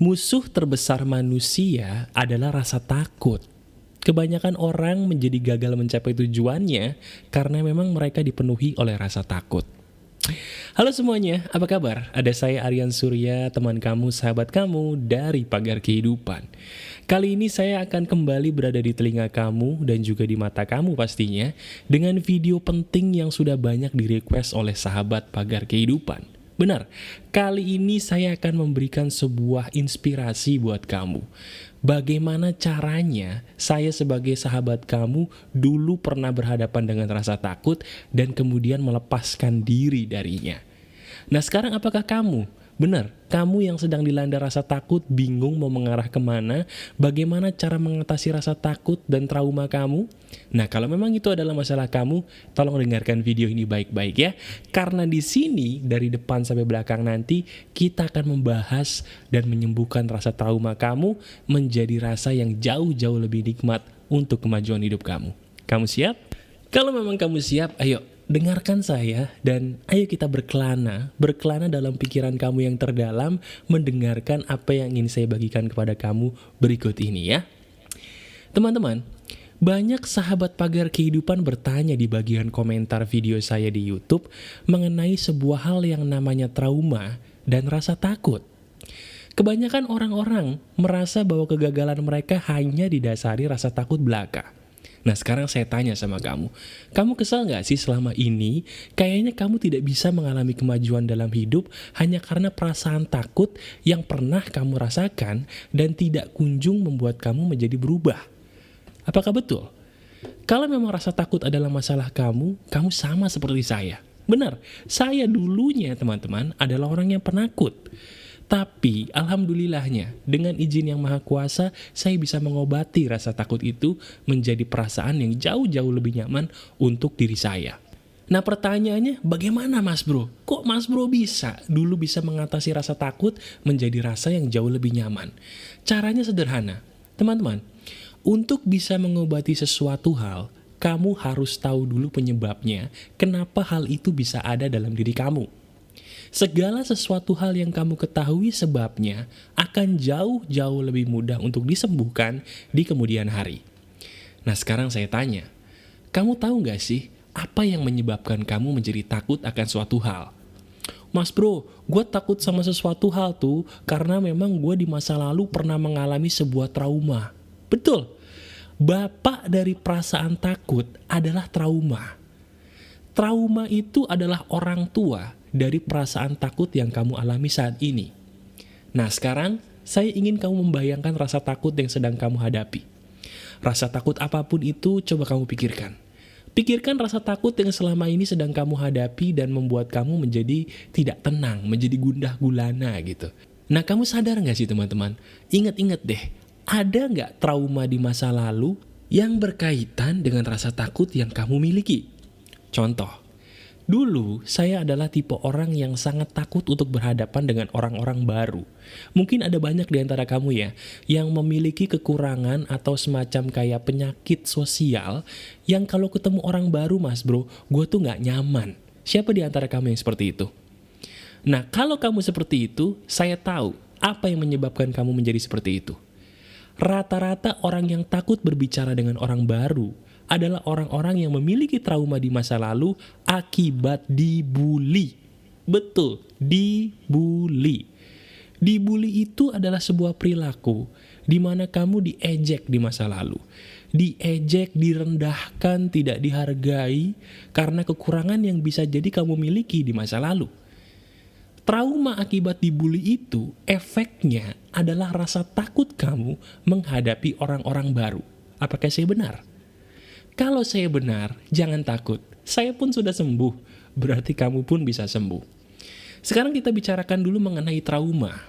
Musuh terbesar manusia adalah rasa takut. Kebanyakan orang menjadi gagal mencapai tujuannya karena memang mereka dipenuhi oleh rasa takut. Halo semuanya, apa kabar? Ada saya Aryan Surya, teman kamu, sahabat kamu dari Pagar Kehidupan. Kali ini saya akan kembali berada di telinga kamu dan juga di mata kamu pastinya dengan video penting yang sudah banyak direquest oleh sahabat Pagar Kehidupan. Benar, kali ini saya akan memberikan sebuah inspirasi buat kamu. Bagaimana caranya saya sebagai sahabat kamu dulu pernah berhadapan dengan rasa takut dan kemudian melepaskan diri darinya. Nah sekarang apakah kamu Benar, kamu yang sedang dilanda rasa takut, bingung mau mengarah ke mana, bagaimana cara mengatasi rasa takut dan trauma kamu? Nah, kalau memang itu adalah masalah kamu, tolong dengarkan video ini baik-baik ya. Karena di sini, dari depan sampai belakang nanti, kita akan membahas dan menyembuhkan rasa trauma kamu menjadi rasa yang jauh-jauh lebih nikmat untuk kemajuan hidup kamu. Kamu siap? Kalau memang kamu siap, ayo dengarkan saya dan ayo kita berkelana, berkelana dalam pikiran kamu yang terdalam, mendengarkan apa yang ingin saya bagikan kepada kamu berikut ini ya. Teman-teman, banyak sahabat pagar kehidupan bertanya di bagian komentar video saya di YouTube mengenai sebuah hal yang namanya trauma dan rasa takut. Kebanyakan orang-orang merasa bahwa kegagalan mereka hanya didasari rasa takut belaka. Nah sekarang saya tanya sama kamu, kamu kesal gak sih selama ini kayaknya kamu tidak bisa mengalami kemajuan dalam hidup hanya karena perasaan takut yang pernah kamu rasakan dan tidak kunjung membuat kamu menjadi berubah? Apakah betul? Kalau memang rasa takut adalah masalah kamu, kamu sama seperti saya. Benar, saya dulunya teman-teman adalah orang yang penakut. Tapi alhamdulillahnya dengan izin yang maha kuasa saya bisa mengobati rasa takut itu menjadi perasaan yang jauh-jauh lebih nyaman untuk diri saya. Nah pertanyaannya bagaimana mas bro? Kok mas bro bisa dulu bisa mengatasi rasa takut menjadi rasa yang jauh lebih nyaman? Caranya sederhana. Teman-teman, untuk bisa mengobati sesuatu hal, kamu harus tahu dulu penyebabnya kenapa hal itu bisa ada dalam diri kamu. Segala sesuatu hal yang kamu ketahui sebabnya akan jauh-jauh lebih mudah untuk disembuhkan di kemudian hari. Nah sekarang saya tanya, kamu tahu gak sih apa yang menyebabkan kamu menjadi takut akan suatu hal? Mas bro, gue takut sama sesuatu hal tuh karena memang gue di masa lalu pernah mengalami sebuah trauma. Betul, bapak dari perasaan takut adalah trauma. Trauma itu adalah orang tua dari perasaan takut yang kamu alami saat ini. Nah sekarang, saya ingin kamu membayangkan rasa takut yang sedang kamu hadapi. Rasa takut apa pun itu coba kamu pikirkan. Pikirkan rasa takut yang selama ini sedang kamu hadapi dan membuat kamu menjadi tidak tenang, menjadi gundah gulana gitu. Nah kamu sadar nggak sih teman-teman? Ingat-ingat deh, ada nggak trauma di masa lalu yang berkaitan dengan rasa takut yang kamu miliki? Contoh, Dulu, saya adalah tipe orang yang sangat takut untuk berhadapan dengan orang-orang baru. Mungkin ada banyak di antara kamu ya, yang memiliki kekurangan atau semacam kayak penyakit sosial, yang kalau ketemu orang baru mas bro, gue tuh gak nyaman. Siapa di antara kamu yang seperti itu? Nah, kalau kamu seperti itu, saya tahu apa yang menyebabkan kamu menjadi seperti itu. Rata-rata orang yang takut berbicara dengan orang baru, adalah orang-orang yang memiliki trauma di masa lalu akibat dibully. Betul, dibully. Dibully itu adalah sebuah perilaku di mana kamu diejek di masa lalu. Diejek, direndahkan, tidak dihargai karena kekurangan yang bisa jadi kamu miliki di masa lalu. Trauma akibat dibully itu efeknya adalah rasa takut kamu menghadapi orang-orang baru. Apakah saya benar? Kalau saya benar, jangan takut. Saya pun sudah sembuh, berarti kamu pun bisa sembuh. Sekarang kita bicarakan dulu mengenai trauma.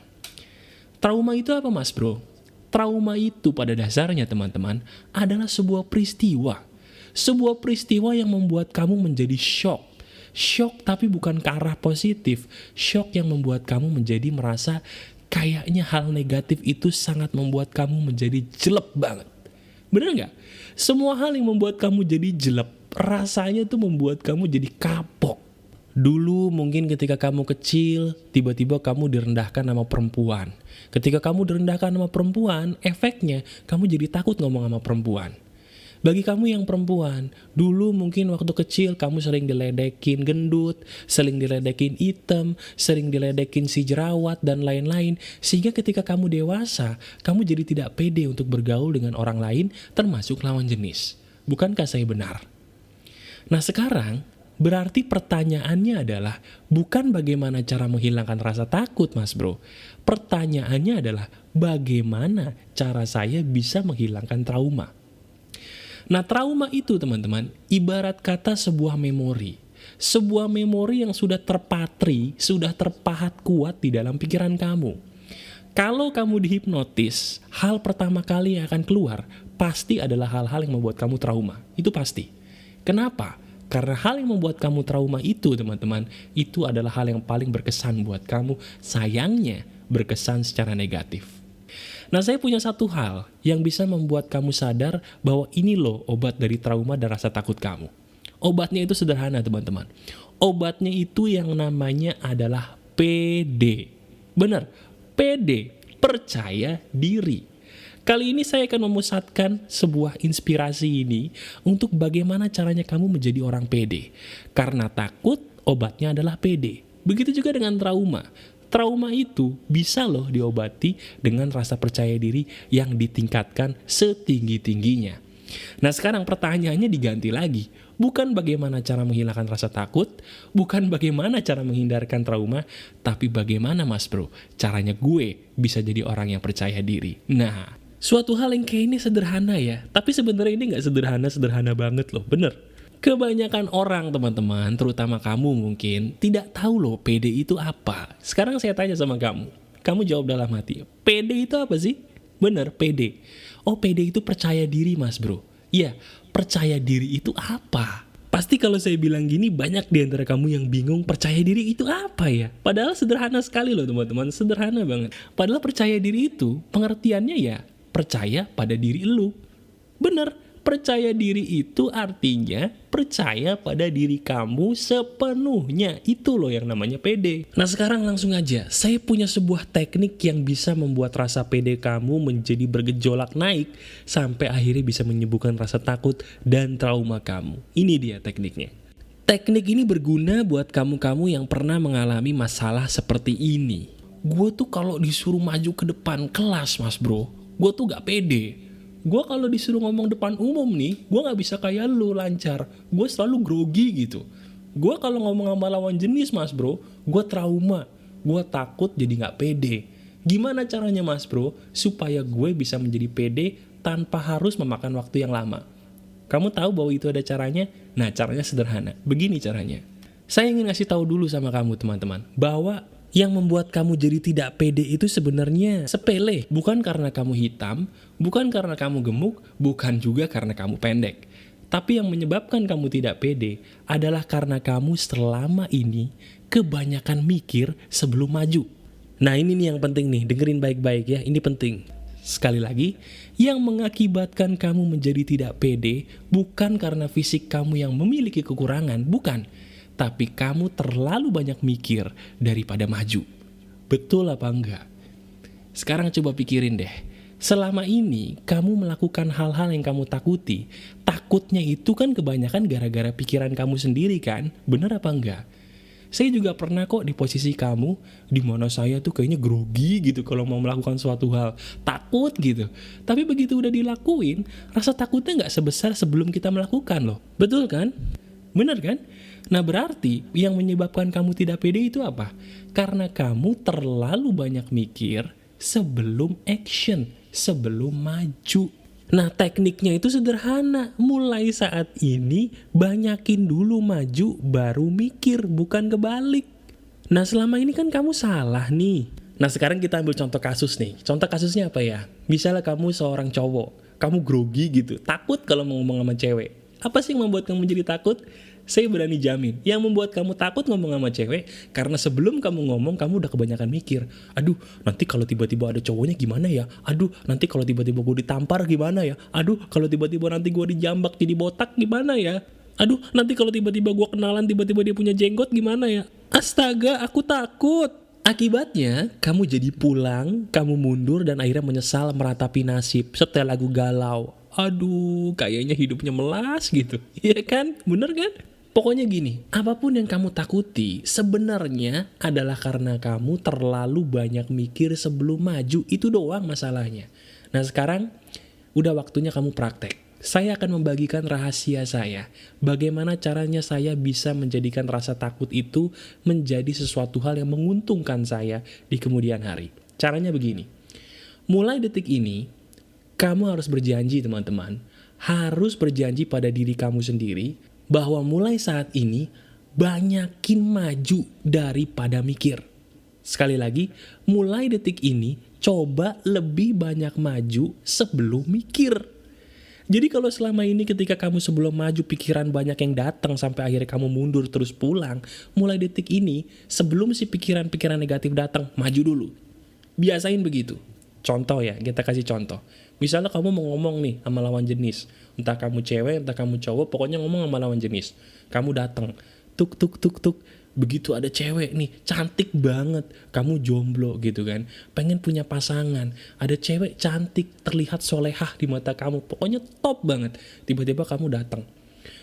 Trauma itu apa mas bro? Trauma itu pada dasarnya teman-teman adalah sebuah peristiwa. Sebuah peristiwa yang membuat kamu menjadi shock. Shock tapi bukan ke arah positif. Shock yang membuat kamu menjadi merasa kayaknya hal negatif itu sangat membuat kamu menjadi jelek banget. Bener nggak? Semua hal yang membuat kamu jadi jelek, rasanya tuh membuat kamu jadi kapok. Dulu mungkin ketika kamu kecil, tiba-tiba kamu direndahkan sama perempuan. Ketika kamu direndahkan sama perempuan, efeknya kamu jadi takut ngomong sama perempuan. Bagi kamu yang perempuan, dulu mungkin waktu kecil kamu sering diledekin gendut, sering diledekin hitam, sering diledekin si jerawat, dan lain-lain. Sehingga ketika kamu dewasa, kamu jadi tidak pede untuk bergaul dengan orang lain, termasuk lawan jenis. Bukankah saya benar? Nah sekarang, berarti pertanyaannya adalah bukan bagaimana cara menghilangkan rasa takut mas bro. Pertanyaannya adalah bagaimana cara saya bisa menghilangkan trauma. Nah trauma itu teman-teman ibarat kata sebuah memori. Sebuah memori yang sudah terpatri, sudah terpahat kuat di dalam pikiran kamu. Kalau kamu dihipnotis, hal pertama kali yang akan keluar pasti adalah hal-hal yang membuat kamu trauma. Itu pasti. Kenapa? Karena hal yang membuat kamu trauma itu, teman-teman, itu adalah hal yang paling berkesan buat kamu. Sayangnya, berkesan secara negatif. Nah saya punya satu hal yang bisa membuat kamu sadar bahwa ini loh obat dari trauma dan rasa takut kamu. Obatnya itu sederhana teman-teman. Obatnya itu yang namanya adalah PD. Benar, PD, percaya diri. Kali ini saya akan memusatkan sebuah inspirasi ini untuk bagaimana caranya kamu menjadi orang PD. Karena takut, obatnya adalah PD. Begitu juga dengan trauma trauma itu bisa loh diobati dengan rasa percaya diri yang ditingkatkan setinggi-tingginya. Nah sekarang pertanyaannya diganti lagi, bukan bagaimana cara menghilangkan rasa takut, bukan bagaimana cara menghindarkan trauma, tapi bagaimana mas bro, caranya gue bisa jadi orang yang percaya diri. Nah, suatu hal yang kayak ini sederhana ya, tapi sebenarnya ini gak sederhana-sederhana banget loh, bener. Kebanyakan orang teman-teman, terutama kamu mungkin, tidak tahu loh PD itu apa. Sekarang saya tanya sama kamu, kamu jawab dalam hati, PD itu apa sih? Bener, PD. Oh PD itu percaya diri mas bro. Iya, percaya diri itu apa? Pasti kalau saya bilang gini banyak di antara kamu yang bingung percaya diri itu apa ya? Padahal sederhana sekali loh teman-teman, sederhana banget. Padahal percaya diri itu pengertiannya ya percaya pada diri lu. Bener, Percaya diri itu artinya percaya pada diri kamu sepenuhnya. Itu loh yang namanya pede. Nah sekarang langsung aja, saya punya sebuah teknik yang bisa membuat rasa pede kamu menjadi bergejolak naik sampai akhirnya bisa menyembuhkan rasa takut dan trauma kamu. Ini dia tekniknya. Teknik ini berguna buat kamu-kamu yang pernah mengalami masalah seperti ini. Gue tuh kalau disuruh maju ke depan kelas mas bro, gue tuh gak pede gue kalau disuruh ngomong depan umum nih gue nggak bisa kayak lu lancar. Gue selalu grogi gitu. Gue kalau ngomong sama lawan jenis mas bro gue trauma. Gue takut jadi nggak pede. Gimana caranya mas bro supaya gue bisa menjadi pede tanpa harus memakan waktu yang lama? Kamu tahu bahwa itu ada caranya? Nah caranya sederhana. Begini caranya. Saya ingin ngasih tahu dulu sama kamu teman-teman bahwa yang membuat kamu jadi tidak pede itu sebenarnya sepele. Bukan karena kamu hitam, bukan karena kamu gemuk, bukan juga karena kamu pendek. Tapi yang menyebabkan kamu tidak pede adalah karena kamu selama ini kebanyakan mikir sebelum maju. Nah ini nih yang penting nih, dengerin baik-baik ya, ini penting. Sekali lagi, yang mengakibatkan kamu menjadi tidak pede bukan karena fisik kamu yang memiliki kekurangan, bukan tapi kamu terlalu banyak mikir daripada maju. Betul apa enggak? Sekarang coba pikirin deh. Selama ini kamu melakukan hal-hal yang kamu takuti. Takutnya itu kan kebanyakan gara-gara pikiran kamu sendiri kan? Bener apa enggak? Saya juga pernah kok di posisi kamu, di mana saya tuh kayaknya grogi gitu kalau mau melakukan suatu hal. Takut gitu. Tapi begitu udah dilakuin, rasa takutnya nggak sebesar sebelum kita melakukan loh. Betul kan? Bener kan? Nah berarti yang menyebabkan kamu tidak pede itu apa? Karena kamu terlalu banyak mikir sebelum action, sebelum maju. Nah tekniknya itu sederhana, mulai saat ini banyakin dulu maju baru mikir, bukan kebalik. Nah selama ini kan kamu salah nih. Nah sekarang kita ambil contoh kasus nih, contoh kasusnya apa ya? Misalnya kamu seorang cowok, kamu grogi gitu, takut kalau mau ngomong sama cewek. Apa sih yang membuat kamu jadi takut? Saya berani jamin, yang membuat kamu takut ngomong sama cewek, karena sebelum kamu ngomong, kamu udah kebanyakan mikir. Aduh, nanti kalau tiba-tiba ada cowoknya gimana ya? Aduh, nanti kalau tiba-tiba gue ditampar gimana ya? Aduh, kalau tiba-tiba nanti gue dijambak jadi botak gimana ya? Aduh, nanti kalau tiba-tiba gue kenalan, tiba-tiba dia punya jenggot gimana ya? Astaga, aku takut. Akibatnya, kamu jadi pulang, kamu mundur, dan akhirnya menyesal meratapi nasib setel lagu galau. Aduh, kayaknya hidupnya melas gitu. Iya kan? Bener kan? Pokoknya gini, apa pun yang kamu takuti sebenarnya adalah karena kamu terlalu banyak mikir sebelum maju. Itu doang masalahnya. Nah sekarang, udah waktunya kamu praktek saya akan membagikan rahasia saya. Bagaimana caranya saya bisa menjadikan rasa takut itu menjadi sesuatu hal yang menguntungkan saya di kemudian hari. Caranya begini. Mulai detik ini, kamu harus berjanji teman-teman. Harus berjanji pada diri kamu sendiri bahwa mulai saat ini banyakin maju daripada mikir. Sekali lagi, mulai detik ini coba lebih banyak maju sebelum mikir. Jadi kalau selama ini ketika kamu sebelum maju pikiran banyak yang datang sampai akhirnya kamu mundur terus pulang, mulai detik ini sebelum si pikiran-pikiran negatif datang, maju dulu. Biasain begitu. Contoh ya, kita kasih contoh. Misalnya kamu mau ngomong nih sama lawan jenis, entah kamu cewek, entah kamu cowok, pokoknya ngomong sama lawan jenis. Kamu datang, tuk tuk tuk tuk, begitu ada cewek nih cantik banget. Kamu jomblo gitu kan. Pengen punya pasangan. Ada cewek cantik terlihat solehah di mata kamu. Pokoknya top banget. Tiba-tiba kamu datang.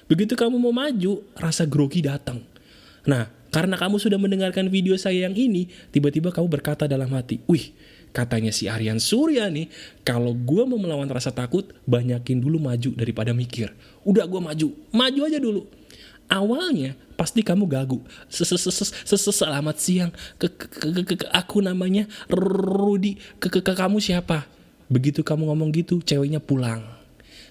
Begitu kamu mau maju rasa grogi datang. Nah karena kamu sudah mendengarkan video saya yang ini tiba-tiba kamu berkata dalam hati wih katanya si Aryan Surya nih kalau gue mau melawan rasa takut banyakin dulu maju daripada mikir udah gue maju maju aja dulu awalnya pasti kamu gagu. Selamat siang. Aku namanya Rudi. Kamu siapa? Begitu kamu ngomong gitu, ceweknya pulang.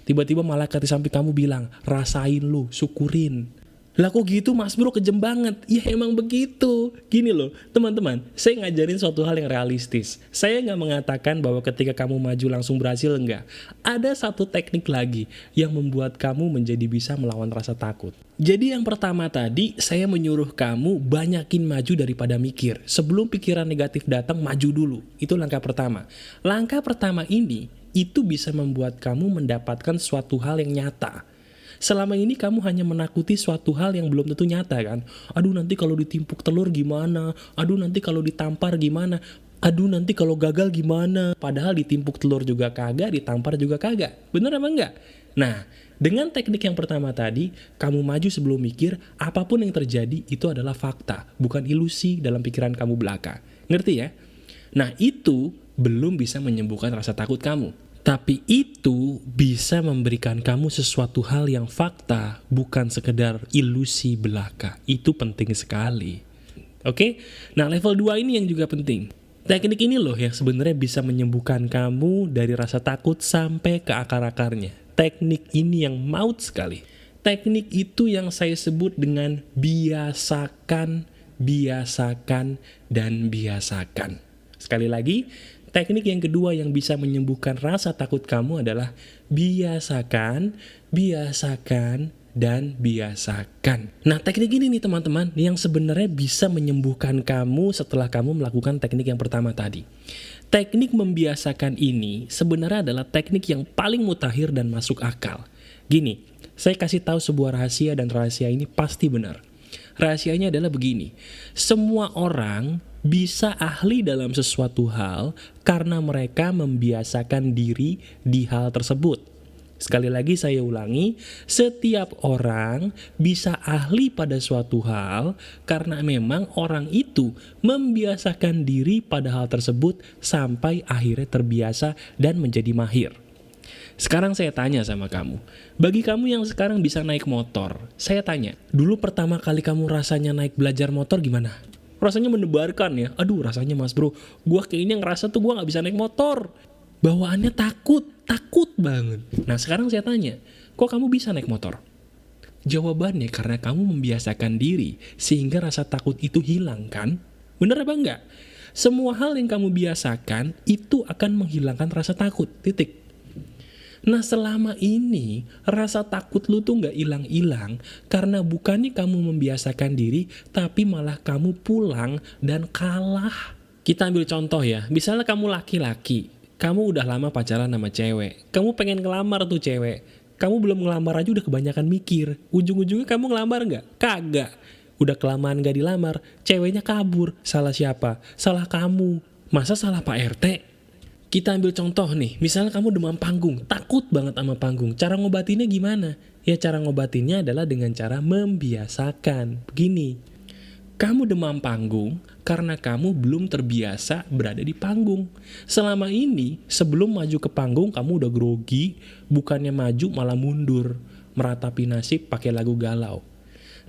Tiba-tiba malaikat di samping kamu bilang, rasain lu, syukurin. Lah kok gitu mas bro? Kejem banget. Ya emang begitu. Gini loh teman-teman Saya ngajarin suatu hal yang realistis. Saya nggak mengatakan bahwa ketika kamu maju langsung berhasil enggak. Ada satu teknik lagi Yang membuat kamu menjadi bisa melawan rasa takut. Jadi yang pertama tadi Saya menyuruh kamu banyakin maju daripada mikir. Sebelum pikiran negatif datang maju dulu. Itu langkah pertama. Langkah pertama ini Itu bisa membuat kamu mendapatkan suatu hal yang nyata Selama ini kamu hanya menakuti suatu hal yang belum tentu nyata kan. Aduh nanti kalau ditimpuk telur gimana? Aduh nanti kalau ditampar gimana? Aduh nanti kalau gagal gimana? Padahal ditimpuk telur juga kagak, ditampar juga kagak. Bener apa enggak? Nah, dengan teknik yang pertama tadi, kamu maju sebelum mikir, apa pun yang terjadi itu adalah fakta, bukan ilusi dalam pikiran kamu belaka. Ngerti ya? Nah, itu belum bisa menyembuhkan rasa takut kamu. Tapi itu bisa memberikan kamu sesuatu hal yang fakta, bukan sekedar ilusi belaka. Itu penting sekali. Oke? Nah, level 2 ini yang juga penting. Teknik ini loh yang sebenarnya bisa menyembuhkan kamu dari rasa takut sampai ke akar-akarnya. Teknik ini yang maut sekali. Teknik itu yang saya sebut dengan biasakan, biasakan, dan biasakan. Sekali lagi, Teknik yang kedua yang bisa menyembuhkan rasa takut kamu adalah biasakan, biasakan, dan biasakan. Nah, teknik ini nih teman-teman yang sebenarnya bisa menyembuhkan kamu setelah kamu melakukan teknik yang pertama tadi. Teknik membiasakan ini sebenarnya adalah teknik yang paling mutakhir dan masuk akal. Gini, saya kasih tahu sebuah rahasia dan rahasia ini pasti benar. Rahasianya adalah begini, semua orang bisa ahli dalam sesuatu hal karena mereka membiasakan diri di hal tersebut. Sekali lagi saya ulangi, setiap orang bisa ahli pada suatu hal karena memang orang itu membiasakan diri pada hal tersebut sampai akhirnya terbiasa dan menjadi mahir. Sekarang saya tanya sama kamu, bagi kamu yang sekarang bisa naik motor, saya tanya, dulu pertama kali kamu rasanya naik belajar motor gimana? Rasanya mendebarkan ya. Aduh rasanya mas bro. Gue kayaknya ngerasa tuh gue nggak bisa naik motor. Bawaannya takut takut banget. Nah sekarang saya tanya kok kamu bisa naik motor? Jawabannya karena kamu membiasakan diri sehingga rasa takut itu hilang kan? Bener apa enggak? Semua hal yang kamu biasakan itu akan menghilangkan rasa takut titik Nah selama ini rasa takut lu tuh gak hilang-hilang karena bukannya kamu membiasakan diri tapi malah kamu pulang dan kalah. Kita ambil contoh ya, misalnya kamu laki-laki, kamu udah lama pacaran sama cewek, kamu pengen ngelamar tuh cewek, Kamu belum ngelamar aja udah kebanyakan mikir. Ujung-ujungnya kamu ngelamar nggak? Kagak. Udah kelamaan gak dilamar, ceweknya kabur. Salah siapa? Salah kamu. Masa salah Pak RT? Kita ambil contoh nih, misalnya kamu demam panggung, takut banget sama panggung. Cara ngobatinnya gimana? Ya cara ngobatinnya adalah dengan cara membiasakan. Begini, kamu demam panggung karena kamu belum terbiasa berada di panggung. Selama ini, sebelum maju ke panggung, kamu udah grogi, bukannya maju malah mundur, meratapi nasib pakai lagu galau.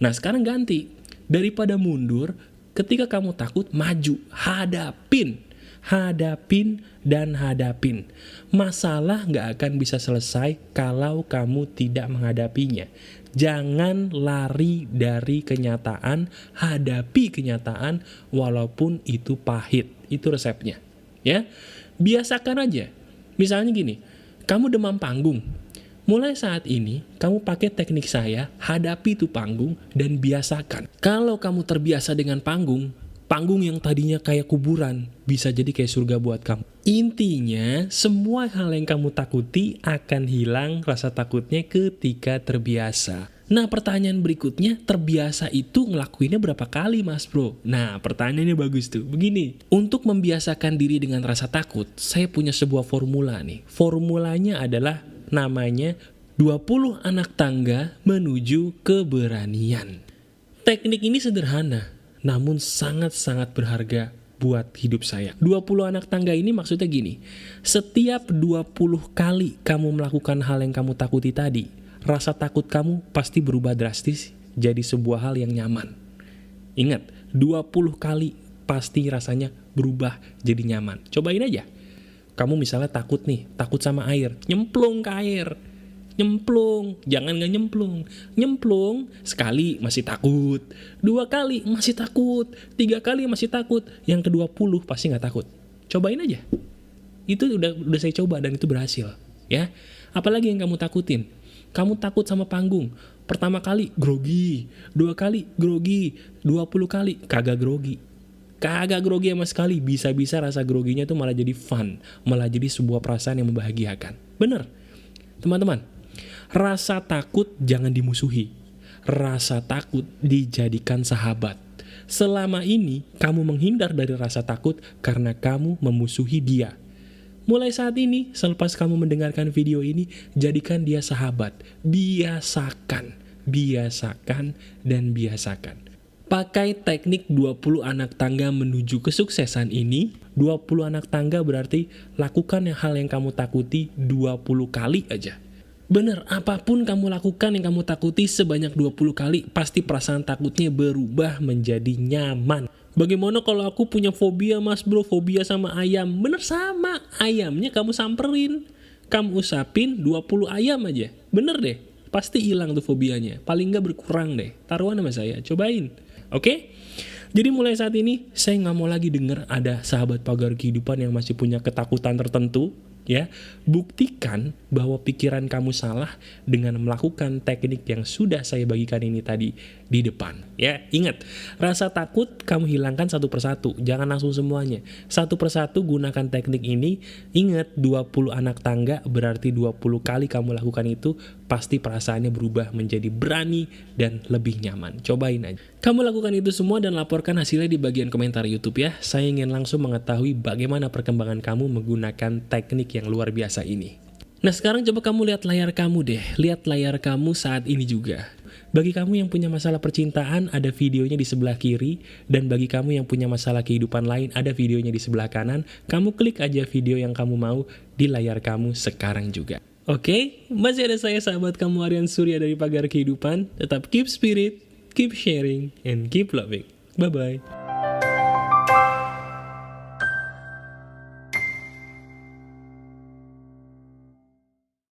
Nah sekarang ganti, daripada mundur, ketika kamu takut, maju, hadapin hadapin dan hadapin. Masalah nggak akan bisa selesai kalau kamu tidak menghadapinya. Jangan lari dari kenyataan, hadapi kenyataan walaupun itu pahit. Itu resepnya. Ya. Biasakan aja. Misalnya gini, kamu demam panggung. Mulai saat ini, kamu pakai teknik saya, hadapi itu panggung dan biasakan. Kalau kamu terbiasa dengan panggung, panggung yang tadinya kayak kuburan bisa jadi kayak surga buat kamu. Intinya, semua hal yang kamu takuti akan hilang rasa takutnya ketika terbiasa. Nah, pertanyaan berikutnya, terbiasa itu ngelakuinnya berapa kali, Mas Bro? Nah, pertanyaannya bagus tuh. Begini, untuk membiasakan diri dengan rasa takut, saya punya sebuah formula nih. Formulanya adalah namanya 20 anak tangga menuju keberanian. Teknik ini sederhana, namun sangat-sangat berharga buat hidup saya. 20 anak tangga ini maksudnya gini, setiap 20 kali kamu melakukan hal yang kamu takuti tadi, rasa takut kamu pasti berubah drastis jadi sebuah hal yang nyaman. Ingat, 20 kali pasti rasanya berubah jadi nyaman. Cobain aja. Kamu misalnya takut nih, takut sama air, nyemplung ke air nyemplung, jangan nggak nyemplung. Nyemplung sekali masih takut, dua kali masih takut, tiga kali masih takut, yang kedua puluh pasti nggak takut. Cobain aja. Itu udah udah saya coba dan itu berhasil, ya. Apalagi yang kamu takutin? Kamu takut sama panggung. Pertama kali grogi, dua kali grogi, dua puluh kali kagak grogi. Kagak grogi sama sekali, bisa-bisa rasa groginya itu malah jadi fun, malah jadi sebuah perasaan yang membahagiakan. Bener, teman-teman, Rasa takut jangan dimusuhi. Rasa takut dijadikan sahabat. Selama ini kamu menghindar dari rasa takut karena kamu memusuhi dia. Mulai saat ini, selepas kamu mendengarkan video ini, jadikan dia sahabat. Biasakan, biasakan, dan biasakan. Pakai teknik 20 anak tangga menuju kesuksesan ini, 20 anak tangga berarti lakukan hal yang kamu takuti 20 kali aja. Bener, apa pun kamu lakukan yang kamu takuti sebanyak 20 kali, pasti perasaan takutnya berubah menjadi nyaman. Bagaimana kalau aku punya fobia mas bro, fobia sama ayam? Bener sama, ayamnya kamu samperin. Kamu usapin 20 ayam aja. Bener deh, pasti hilang tuh fobianya. Paling nggak berkurang deh. Taruhan sama saya, cobain. Oke? Okay? Jadi mulai saat ini, saya nggak mau lagi denger ada sahabat pagar kehidupan yang masih punya ketakutan tertentu, ya buktikan bahwa pikiran kamu salah dengan melakukan teknik yang sudah saya bagikan ini tadi di depan ya. Ingat rasa takut kamu hilangkan satu persatu jangan langsung semuanya. Satu persatu gunakan teknik ini. Ingat 20 anak tangga berarti 20 kali kamu lakukan itu pasti perasaannya berubah menjadi berani dan lebih nyaman cobain aja kamu lakukan itu semua dan laporkan hasilnya di bagian komentar YouTube ya saya ingin langsung mengetahui bagaimana perkembangan kamu menggunakan teknik yang luar biasa ini. Nah sekarang coba kamu lihat layar kamu deh, lihat layar kamu saat ini juga. Bagi kamu yang punya masalah percintaan, ada videonya di sebelah kiri. Dan bagi kamu yang punya masalah kehidupan lain, ada videonya di sebelah kanan. Kamu klik aja video yang kamu mau di layar kamu sekarang juga. Oke, okay? masih ada saya sahabat kamu Aryan Surya dari Pagar Kehidupan. Tetap keep spirit, keep sharing, and keep loving. Bye-bye.